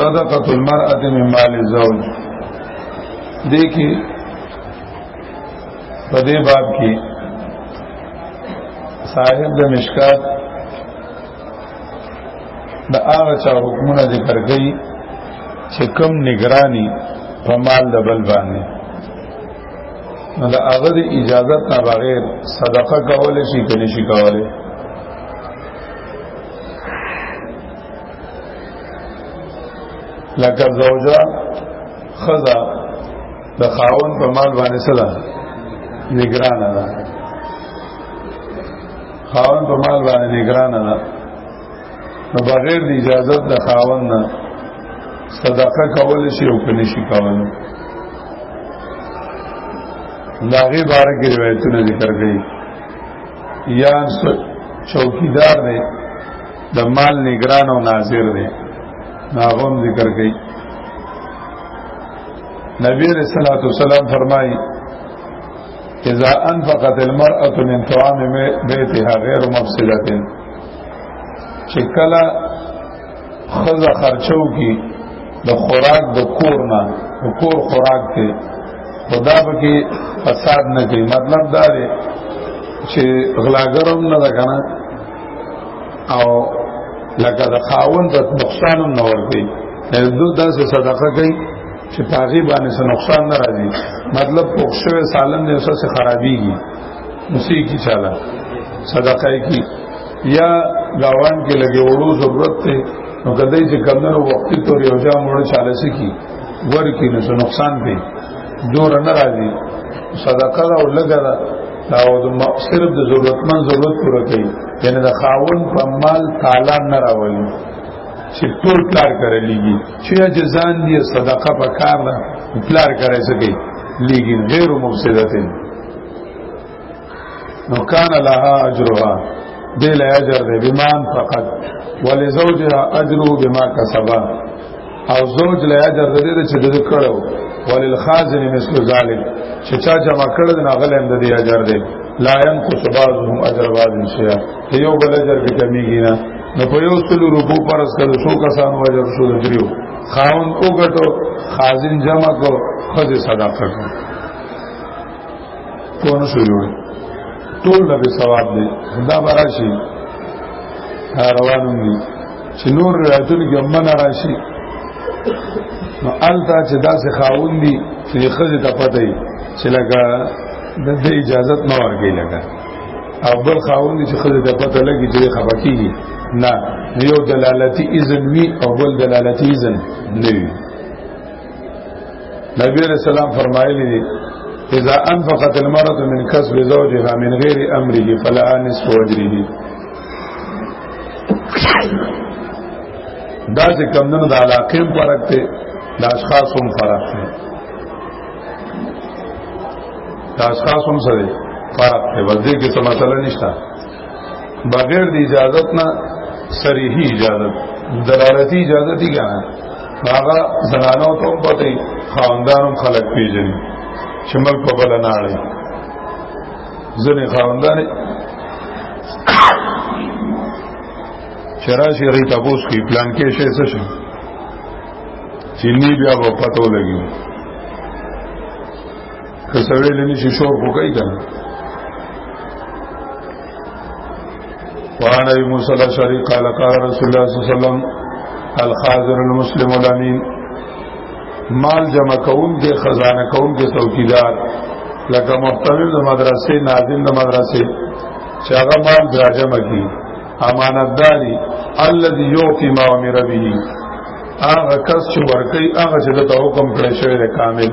صدقه المرأه من مال الزوج دیکي په دې باب کې صاحب د مشکات د هغه چا حکمونه ذکر کړي چې کم نگرانی په مال د بل باندې نو د هغه د اجازه نه بغیر صدقه کول شي کني شي کوله لکه زوجه خزا د خاون په مال باندې سره نگران ده خاون په مال باندې نگران ده نو بغیر د اجازه د خاون نه صدقه کول شي او کني شي کول لاغي بار کې روایتونه ذکر کړي یا چوکیدار دی د مال نگران او ناظر دی ناغم ذکر کوي نبی رسول الله صلی الله علیه وسلم فرمایي اذا انفقت المرأة من طعام بيتها غير مفسدة چې کله خزه خرچو کی د خوراک د کور نه د کور خوراک ته خدا به کې فساد نه کوي مطلب دا دی چې غلاګرم نه ده کنه او لکه د خاوند د نقصان نه ورکي دو داسې صدقه کوي چې پاغي باندې څه نقصان نه راځي مطلب پوښوي سالم نه اوسه څه خرابيږي اسی کی چاله صدقه کی یا گاوان کې لګي وړو ضرورت ته نو کدی چې کمنو وخت ته یو ځا مړ چاله سي کی ور کې نو نقصان به دور نه راځي صدقه او لګره او د مقصر د ضرورتمن ضرورت پوره کوي یعنی د خاون په مال تعالی نه راولي چې ټول پلار کرے لیږي چې جزان دی صدقه په کار نه پلار کرے سکی لیږي غیر مفسدتن نو کان لها اجرها دل اجر دې بمان فقط ولزوجها اجره بما کسبا او زوج له اجر د دې چې د کړو وللخازن مثل ذلك چې چا جمع کړل نه غلم د دې اجر دی لا ينقص بعضهم اجر بعض شيئا یو بل اجر به کمیږي نه نو په یو سلو روپو پر سره شو کسان اجر شو دریو خاون وګټو خازن جمع کو خزه صدقه کو کون شو جوړ ټول له ثواب دی دا براشي روانم دي چې نور روایتونه کې هم نه راشي نو الته چې داسې خاون دي چې خزه ته پته وي چې لکه د دې اجازه نه ورګي لګا او بل خاون دي چې خزه ته پته لګي چې خپه کیږي نه یو دلالتي اذن وی او بل دلالتي اذن نه وی نبی علیہ السلام فرمایلی دي اذا انفقت المرأة من كسب زوجها من غير امره فلا نصف اجره دا چې کمندونو د علاقې فرق دی د اشخاص هم فرق دی د اشخاص هم سره فرق دی وځي کې څه مسله نشته بغیر د اجازت نه صریحي اجازت دلالتي اجازه دي کنه هغه زنانو ته هم پته خاندانو خلق پیژني چې ملک په بل نه اړي ځنې خاوندانې چې راشي هغوی تپوس کوي پلان کې شی څه شي چې نی بیا به پته ولګي که سړی لنی شي شور خو کوي که نه وعن ابي موسى الاشعري قال قال رسول الله صلى الله عليه وسلم الخازن المسلم الامين مال جمع کون کې خزانه کون کې څوکیدار لکه محتمل د مدرسې ناظم د مدرسې چې هغه مال راجمه کی امانتداري الذي يعطي ما امر به هغه کس چې ورکي هغه چې د حکم کړی شوی دی کامل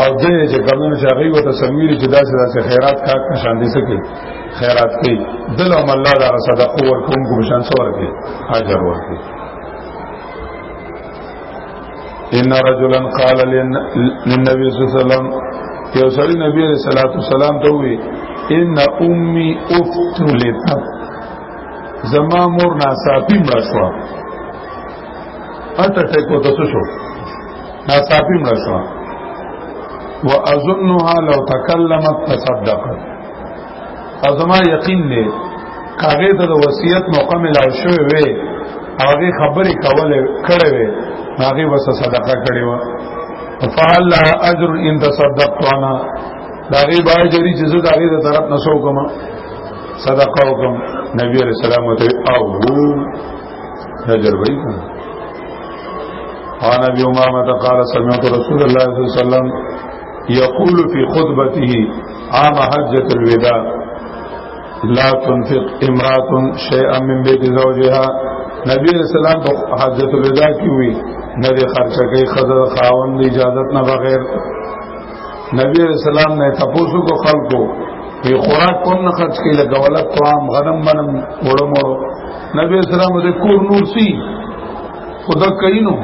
او ځینې چې کمونو چې هغوی ورته سمویلي چې داسې داسې خیرات کار په شان دي څه کوي خیرات کوي دل هم الله دغه صدقو ورکوونکو په شان څه ورکوي اجر ورکوي ان رجلا قال للنبي صلی الله علیه وسلم یو سړی نبی علیہ الصلوۃ والسلام ته وی ان امي افتلت زما مور ناصافی مړ شو اټه ټکو ته شو نا صافی مړ شو واظنها لو تکلمت تصدقت ازما یقین دی کاغه د وصیت موقع ملاو شوې وي هغه خبرې کوله کړې وي هغه وس صدقه کړې و فعل اجر ان تصدقت انا دا غي بای جری چې زه دا غي د طرف نسو کوم صدقه وکم نبی علیہ السلام ته او هو نجر وای کنه عن ابي امامه قال سمعت رسول الله صلى الله عليه وسلم يقول في خطبته عام حجه الوداع لا تنفق امراه شيئا من بيت زوجها نبی علیہ السلام په حجۃ الوداع کې وی نه خرچه کوي خزر خاوند اجازه نه بغیر نبی علیہ السلام نے تپوسو کو خلق کو یہ خوراک کون نہ خرچ کی لگا ولد تو عام غنم بنم وڑو مڑو نبی علیہ السلام دے کور نور سی خدا کئی نو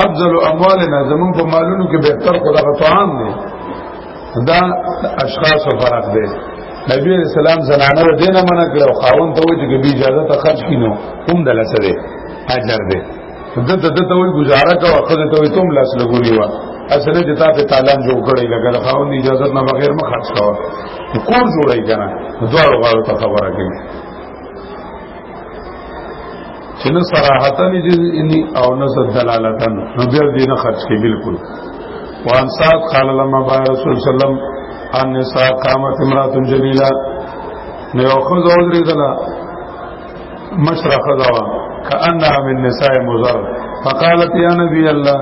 افضل اموالنا زمون په مالونو کې بهتر خدا غو طعام دی دا اشخاص او فرق دی نبی علیہ السلام زنانه له دینه منع کړو خاون ته وایي چې به اجازه ته خرج کینو هم دلته دی اجر دی دته دته وی گزاره کا وخت ته وی تم لاس لګولی وا اصل چې تا په تعلم جوړ کړی لګا د خاوند اجازه نه بغیر مخ خرڅ کاوه کور جوړای کنه دوه غواړو ته خبره کوي چې نه صراحتن دي او نه دلالتن نو بیا دې نه خرج کې بالکل وان صاحب قال لما با رسول سلام ان نساء قامت امراه جلیلا نو یو خو زوړ لري مشر خذوا كأنها من نساء مزر فقالت يا نبي الله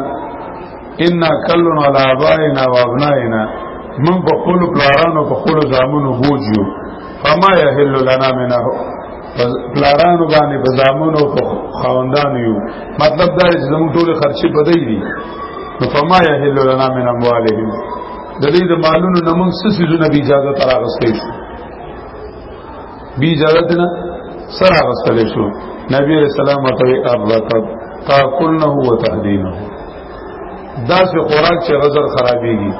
إنا كل على آبائنا وأبنائنا من بقول پلارانو بقول زامنو بوجيو فما يهل لنا منه پلارانو باندې په زامنو په خواندانو یو مطلب دا چې زموږ ټول خرچي بدای دي نو فما يهل لنا من اموالهم د دې د مالونو نمون سسې زونه بي اجازه تراغستې شو بی اجازت نه سره غسل شو نبی علیہ السلام ته ارتب تاکلنه و تهدینه دا سه خوراک چې غزر خرابېږي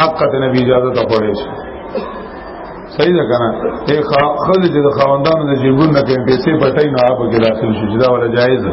حقت نبی اجازه ته پړې شي صحیح ده کنه اے خل چې د خواندانو د جیبون نه کې پیسې پټای نه اپ کې داخل شي دا ولا جایز ده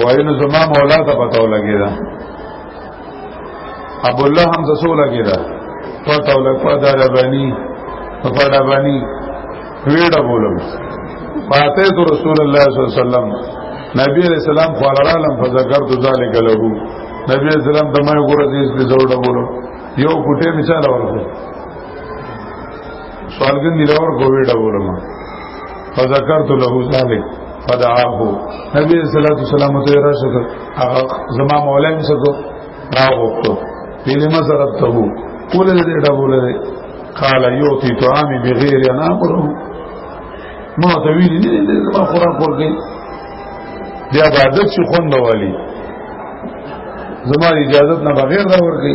وایي نو زما مولا ته پته ولګی دا ابو الله هم څه ولګی دا پته ولګ پته را باندې پته باندې ویډه بولم فاته تو رسول الله صلی الله علیه وسلم نبی علیہ السلام قال علم فذكرت ذلك له نبی علیہ السلام دمه ګور دې دې زوړه بولو یو کوټه مثال ورکړ سوالګن دی راور کووی ډولم فذكرت له ذلك فدعاه نبی صلی الله علیه وسلم ته راشه هغه زما مولا یې څه کو راغوښتو پیله ما ضربته کولې دې ډول دې قال یوتی طعامی بغیر انا امره ما ته ویلې دې دې ما خوراک ورګي بیا عادت شي خوند والی زما اجازه نه بغیر دا ورګي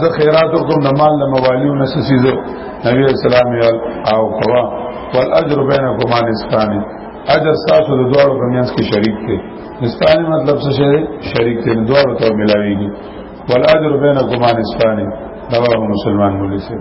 زه خیرات کوم نه مال نه موالیو نه سسیزو نبی اسلام یې او کوا والاجر بینکم عن اسلام اجر تاسو د دوړو په میانس کې شریک دی اسلام مطلب څه شی شریک دی دوړو ته ملاویږي والاجر بینکم عن اسلام دا مسلمان مولوی سي